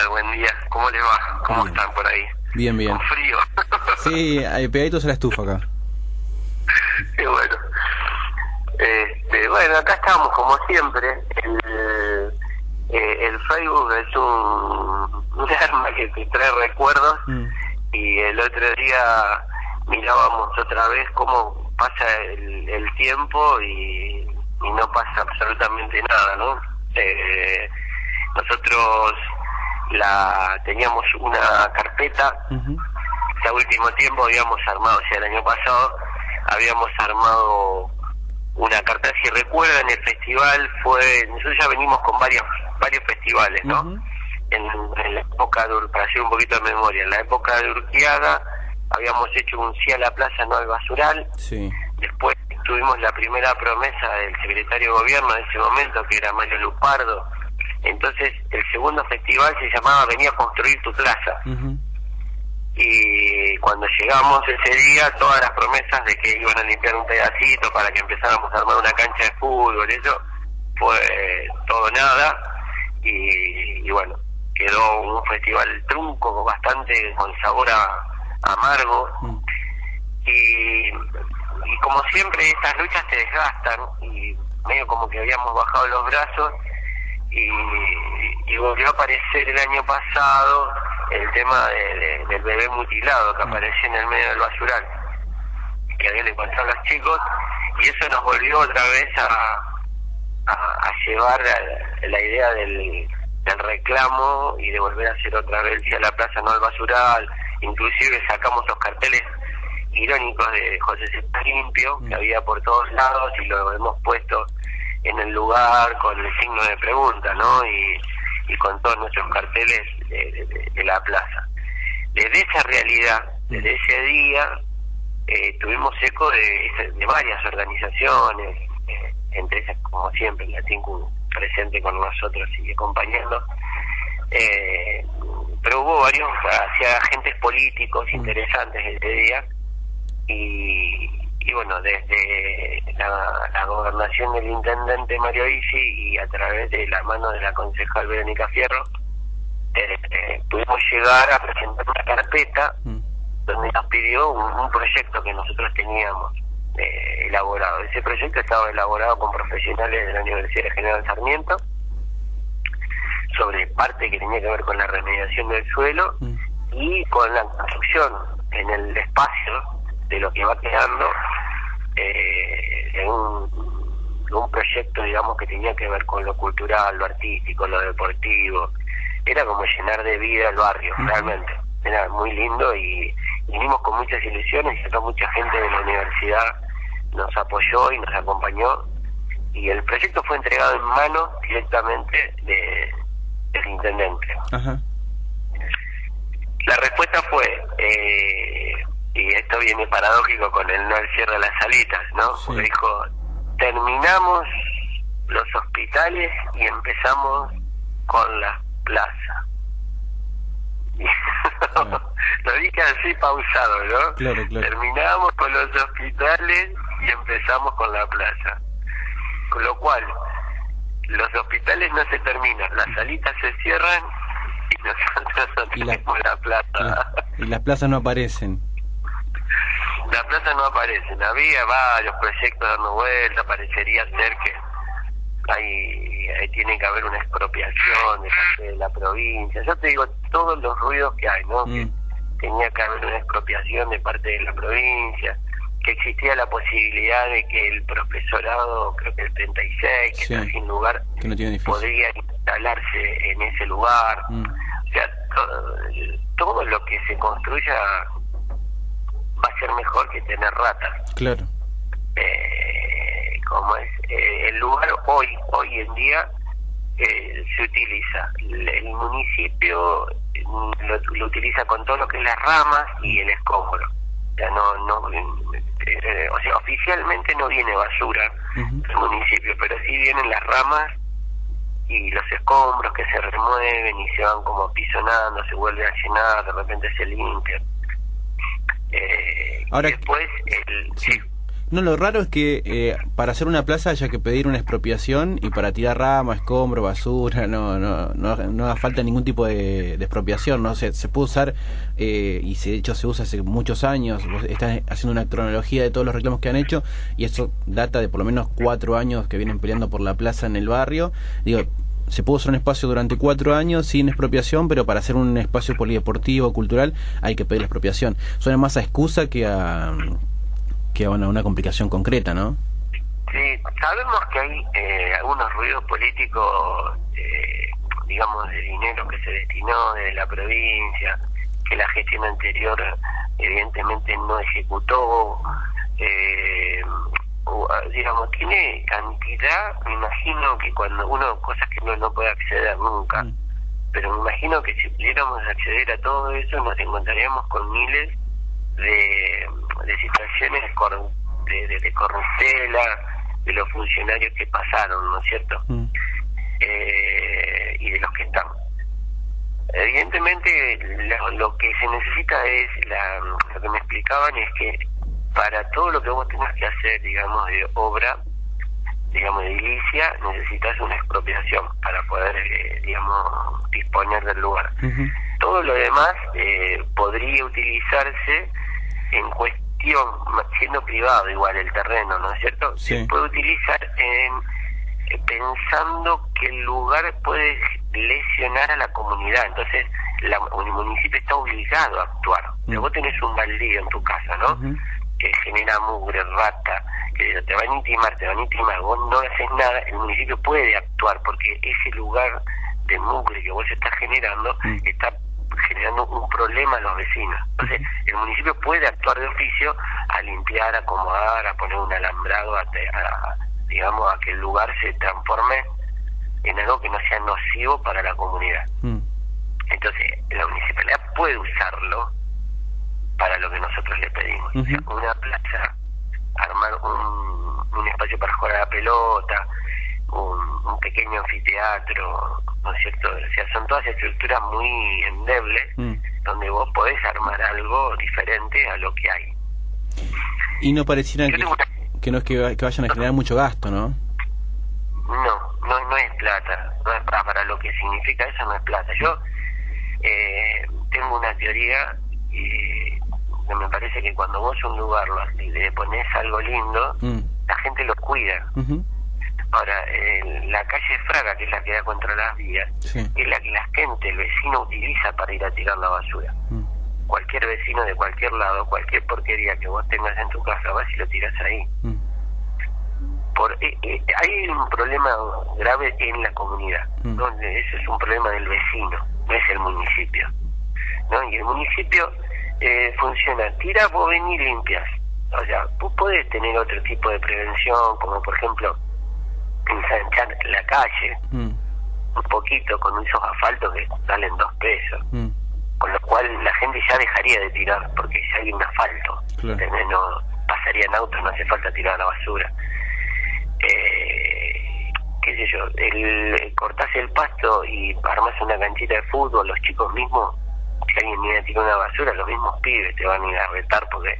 tal? Buen día. ¿Cómo les va? ¿Cómo Bien. están por ahí? Bien, bien. Con frío. Sí, hay pegaditos a la estufa acá. Qué bueno. Este, bueno, acá estamos como siempre. El, eh, el Facebook es un, un arma que te trae recuerdos Mm. y el otro día mirábamos otra vez cómo pasa el, el tiempo y, y no pasa absolutamente nada, ¿no? Eh, nosotros la teníamos una carpeta Ujú. este último tiempo habíamos armado, o sea, el año pasado habíamos armado una carta, si recuerdan, el festival fue, nosotros ya venimos con varios varios festivales, ¿no? En, en la época de, para hacer un poquito de memoria, en la época de Urquiaga habíamos hecho un sí a la plaza, no al basural, Sí. después tuvimos la primera promesa del secretario de gobierno de ese momento, que era Mario Lupardo, entonces el segundo festival se llamaba Venía a construir tu plaza. Y cuando llegamos ese día todas las promesas de que iban a limpiar un pedacito para que empezáramos a armar una cancha de fútbol eso fue todo nada. Y, y bueno quedó un festival trunco bastante con sabor a, amargo. Mm. y, y como siempre estas luchas te desgastan y medio como que habíamos bajado los brazos y, y volvió a aparecer el año pasado el tema de- de- del bebé mutilado que apareció en el medio del basural que habían encontrado los chicos y eso nos volvió otra vez a, a, a llevar a la idea del, del reclamo y de volver a hacer otra vez a la plaza no al basural inclusive sacamos los carteles irónicos de José Limpio que Mm. había por todos lados y lo hemos puesto en el lugar con el signo de pregunta, ¿no? Y, y con todos nuestros carteles de, de- de la plaza. Desde esa realidad, desde ese día, eh, tuvimos eco de, de varias organizaciones, eh, entre ellas, como siempre, la TINCU presente con nosotros y acompañando. Eh, pero hubo varios, hacia agentes políticos interesantes ese día y, y bueno, desde la, la gobernación del intendente Mario Isi y a través de la mano de la concejal Verónica Fierro, eh, eh, pudimos llegar a presentar una carpeta Mm. donde nos pidió un, un proyecto que nosotros teníamos eh, elaborado. Ese proyecto estaba elaborado con profesionales de la Universidad General Sarmiento sobre parte que tenía que ver con la remediación del suelo Mm. y con la construcción en el espacio de lo que va quedando eh, de un, de un proyecto, digamos, que tenía que ver con lo cultural, lo artístico, lo deportivo. Era como llenar de vida el barrio, realmente. Era muy lindo y vinimos con muchas ilusiones y acá mucha gente de la universidad nos apoyó y nos acompañó y el proyecto fue entregado en manos directamente de, del intendente. La respuesta fue, eh, y esto viene paradójico con el no al cierre de las salitas, ¿no? Sí. Porque dijo, terminamos los hospitales y empezamos con la plaza. Claro. Lo dije así pausado, ¿no? Claro, claro. Terminamos con los hospitales y empezamos con la plaza. Con lo cual, los hospitales no se terminan, las salitas se cierran y nosotros no Y la- tenemos la plaza. Y las plazas no aparecen. La plaza no aparece, había varios proyectos dando vuelta, parecería ser que ahí, ahí tiene que haber una expropiación de parte de la provincia. Yo te digo todos los ruidos que hay, ¿no? Que Mm. tenía que haber una expropiación de parte de la provincia, que existía la posibilidad de que el profesorado, creo que el 36, que Sí. está sin lugar, Que no tiene podría instalarse en ese lugar. Mm. O sea, todo, todo lo que se construya ser mejor que tener ratas. Claro. Eh, como es Eh, el lugar hoy hoy en día eh, se utiliza el, el municipio mm, lo, lo utiliza con todo lo que es las ramas y el escombro o sea no no eh, o sea oficialmente no viene basura del municipio pero sí vienen las ramas y los escombros que se remueven y se van como apisonando, se vuelven a llenar, de repente se limpian. Eh, Ahora- y después, el, sí. No, lo raro es que eh, para hacer una plaza haya que pedir una expropiación y para tirar rama, escombro, basura, no, no, no, no haga falta ningún tipo de, de expropiación, ¿no? Se, se puede usar, eh, y se, de hecho se usa hace muchos años, vos estás haciendo una cronología de todos los reclamos que han hecho, y eso data de por lo menos cuatro años que vienen peleando por la plaza en el barrio. Digo, se puede usar un espacio durante cuatro años sin expropiación, pero para hacer un espacio polideportivo, cultural, hay que pedir expropiación. Suena más a excusa que a que a una, complicación concreta, ¿no? Sí, sabemos que hay eh, algunos ruidos políticos, eh, digamos, de dinero que se destinó desde la provincia, que la gestión anterior evidentemente no ejecutó, eh, digamos, tiene cantidad, me imagino que cuando uno, cosas que no, no puede acceder nunca, Mm. pero me imagino que si pudiéramos acceder a todo eso nos encontraríamos con miles de, de situaciones cor- de, de, de corruptela, de los funcionarios que pasaron, ¿no es cierto? Mm. Eh, y de los que están. Evidentemente lo, lo que se necesita es, la, lo que me explicaban es que para todo lo que vos tengas que hacer, digamos, de obra, digamos, de edilicia, necesitas una expropiación para poder, eh, digamos, disponer del lugar. Todo lo demás eh, podría utilizarse en cuestión, siendo privado igual el terreno, ¿no es cierto? Sí. Se puede utilizar en eh, pensando que el lugar puede lesionar a la comunidad, entonces la, el municipio está obligado a actuar. Mm. Vos tenés un baldío en tu casa, ¿no? Ujú. Que genera mugre, rata, que te van a intimar, te van a intimar, vos no haces nada, el municipio puede actuar porque ese lugar de mugre que vos estás generando Mm. está generando un problema a los vecinos. Entonces, el municipio puede actuar de oficio a limpiar, a acomodar, a poner un alambrado, a, a- digamos, a que el lugar se transforme en algo que no sea nocivo para la comunidad. Mm. Entonces, la municipalidad puede usarlo para lo que nosotros le pedimos. O sea, Ujú. una plaza, armar un, un espacio para jugar a la pelota, un, un pequeño anfiteatro, ¿no es cierto? O sea, son todas estructuras muy endebles Mm. donde vos podés armar algo diferente a lo que hay. Y no pareciera que, una- que no es que, que vayan a generar mucho gasto, ¿no? No, no, no es plata. No es para, para lo que significa eso no es plata. Yo eh, tengo una teoría que me parece que cuando vos un lugar lo, le pones algo lindo, Mm. la gente lo cuida. Ahora, eh, la calle Fraga, que es la que da contra las vías, Sí. es la que la gente, el vecino, utiliza para ir a tirar la basura. Mm. Cualquier vecino de cualquier lado, cualquier porquería que vos tengas en tu casa, vas y lo tiras ahí. Mm. por eh, eh, hay un problema grave en la comunidad donde ese es un problema del vecino no es el municipio no y el municipio eh, funciona. Tira vos venís y limpias. O sea vos podés tener otro tipo de prevención como por ejemplo ensanchar la calle Mm. un poquito con esos asfaltos que salen dos pesos. Mm. con lo cual la gente ya dejaría de tirar porque ya hay un asfalto. No pasarían autos no hace falta tirar la basura. Eh, qué sé yo el cortás el pasto y armas una canchita de fútbol los chicos mismos si alguien viene a tirar una basura los mismos pibes te van a ir a retar porque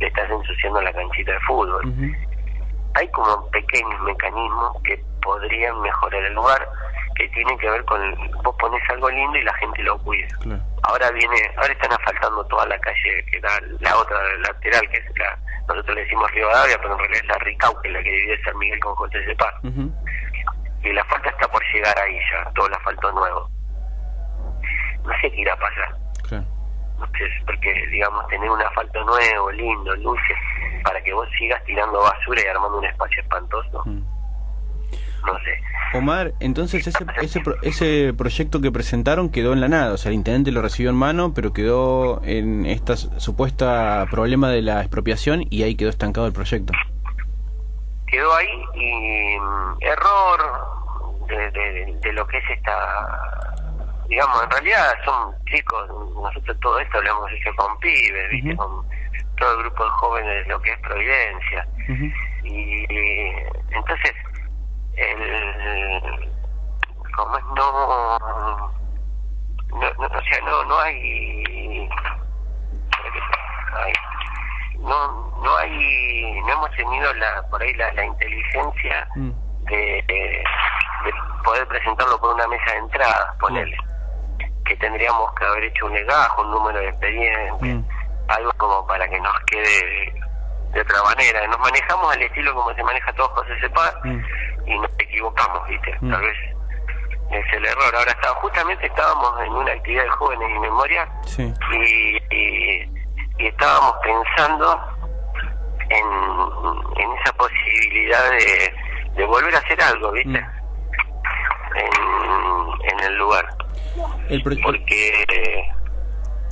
le estás ensuciando la canchita de fútbol. Hay como pequeños mecanismos que podrían mejorar el lugar que tienen que ver con vos pones algo lindo y la gente lo cuida. Claro. ahora viene ahora están asfaltando toda la calle que da la otra lateral que es la nosotros le decimos Rivadavia pero en realidad es la Ricau que es la que divide San Miguel con Cortés de Paz y el asfalto está por llegar ahí ya todo el asfalto nuevo. No sé qué irá a pasar Porque digamos tener un asfalto nuevo lindo luces para que vos sigas tirando basura y armando un espacio espantoso Mm. no sé Omar, entonces ese, ese, ese proyecto que presentaron quedó en la nada, o sea, el intendente lo recibió en mano, pero quedó en esta supuesta problema de la expropiación y ahí quedó estancado el proyecto. quedó ahí y mm, error de, de, de lo que es esta digamos en realidad son chicos nosotros todo esto lo hemos hecho con pibes viste con todo el grupo de jóvenes de lo que es Providencia. Y entonces el como es no, no, no, o sea no no hay espera que- ay, no no hay no hemos tenido la por ahí la, la inteligencia Mm. de, de, de poder presentarlo por una mesa de entrada ponerle que tendríamos que haber hecho un legajo un número de expedientes Mm. algo como para que nos quede de otra manera nos manejamos al estilo como se maneja todo José Sepa Mm. y nos equivocamos viste Mm. tal vez es el error ahora estaba justamente estábamos en una actividad de jóvenes y memoria Sí. y, y, y estábamos pensando en, en esa posibilidad de, de volver a hacer algo, ¿viste? Mm. En, en el lugar. El Porque,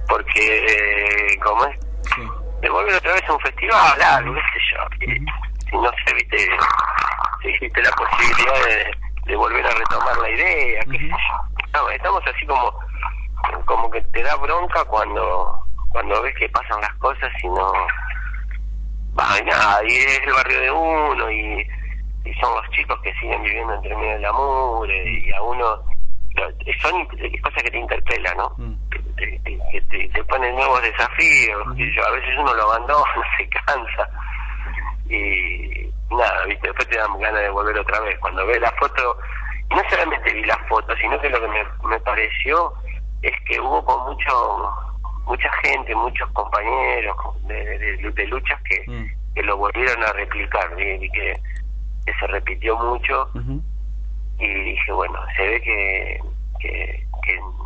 porque, ¿cómo es? sí. De volver otra vez a un festival, algo, qué sé yo. Y no sé, ¿viste? Si existe la posibilidad de, de volver a retomar la idea, qué sé Ujú. yo. No, estamos así como, como que te da bronca cuando, cuando ves que pasan las cosas y no va y nada, y es el barrio de uno y, y son los chicos que siguen viviendo entre medio de la mugre y a uno son cosas que te interpelan, ¿no? Mm. Te, te, que te, te ponen nuevos desafíos, sé yo, a veces uno lo abandona, se cansa y nada, viste, después te dan ganas de volver otra vez. Cuando ves la foto, y no solamente vi la foto, sino que lo que me, me pareció es que hubo con mucho mucha gente, muchos compañeros de, de- de luchas que, Mm. que lo volvieron a replicar, vi que, que se repitió mucho. Y dije, bueno, se ve que, que,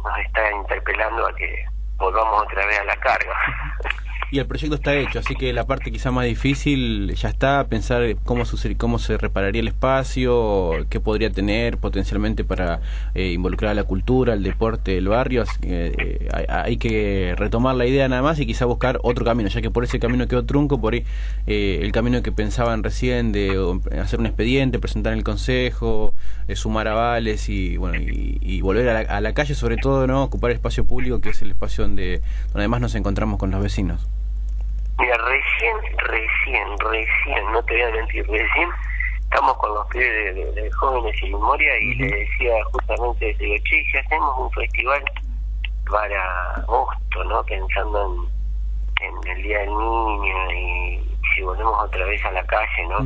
nos está interpelando a que volvamos otra vez a la carga. Y el proyecto está hecho, así que la parte quizá más difícil ya está, pensar cómo, sucede- cómo se repararía el espacio, qué podría tener potencialmente para eh, involucrar a la cultura, el deporte, el barrio. así eh, hay, que retomar la idea nada más y quizá buscar otro camino, ya que por ese camino quedó trunco, por ahí eh, el camino que pensaban recién de hacer un expediente, presentar en el consejo, eh, sumar avales y bueno y, y volver a la, a la calle, sobre todo no ocupar el espacio público, que es el espacio donde, donde además nos encontramos con los vecinos. Mira, recién, recién, recién, no te voy a mentir, recién estamos con los pibes de, de- de jóvenes y memoria y Ujú. le decía justamente, digo, che, si hacemos un festival para agosto, ¿no? Pensando en, en el Día del Niño y si volvemos otra vez a la calle, ¿no?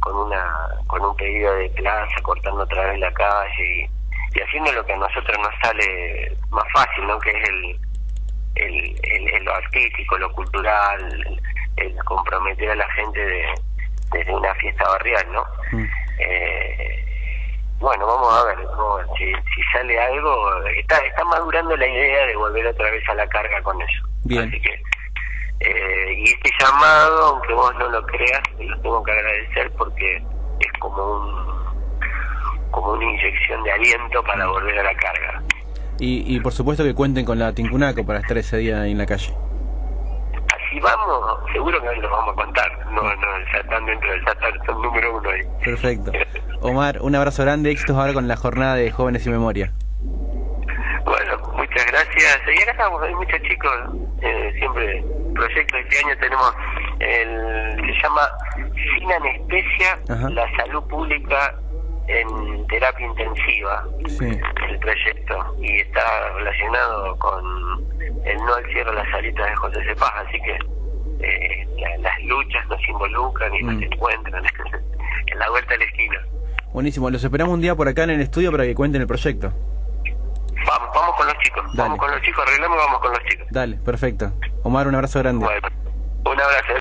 Con una con un pedido de plaza, cortando otra vez la calle y, y haciendo lo que a nosotros nos sale más fácil, ¿no? Que es el, el, el- el- lo artístico, lo cultural, el comprometer a la gente de, desde una fiesta barrial, ¿no? Mm. Eh, bueno, vamos a ver, vamos a ver si, si sale algo. Está, está madurando la idea de volver otra vez a la carga con eso. Bien. Así que, eh, y este llamado, aunque vos no lo creas, te lo tengo que agradecer porque es como un como una inyección de aliento para volver a la carga. Y, y por supuesto que cuenten con la Tincunaco para estar ese día ahí en la calle. Así vamos, seguro que lo vamos a contar. No, no, ya están dentro del están- son número uno ahí. Perfecto. Omar, un abrazo grande, éxitos ahora con la jornada de Jóvenes y Memoria. Bueno, muchas gracias. Y acá estamos, hay muchos chicos, eh, siempre proyectos. Este año tenemos el, se llama Sin Anestesia, Ajá. la salud pública en terapia intensiva, Sí. el proyecto. Y está relacionado con el no al cierre de las salitas de José Cepaz, así que eh, la- las luchas nos involucran y Mm. nos encuentran en la vuelta de la esquina. Buenísimo, los esperamos un día por acá en el estudio para que cuenten el proyecto. Vamos, vamos con los chicos, Dale. vamos con los chicos, arreglamos vamos con los chicos. Dale, perfecto. Omar, un abrazo grande. Bueno, un abrazo.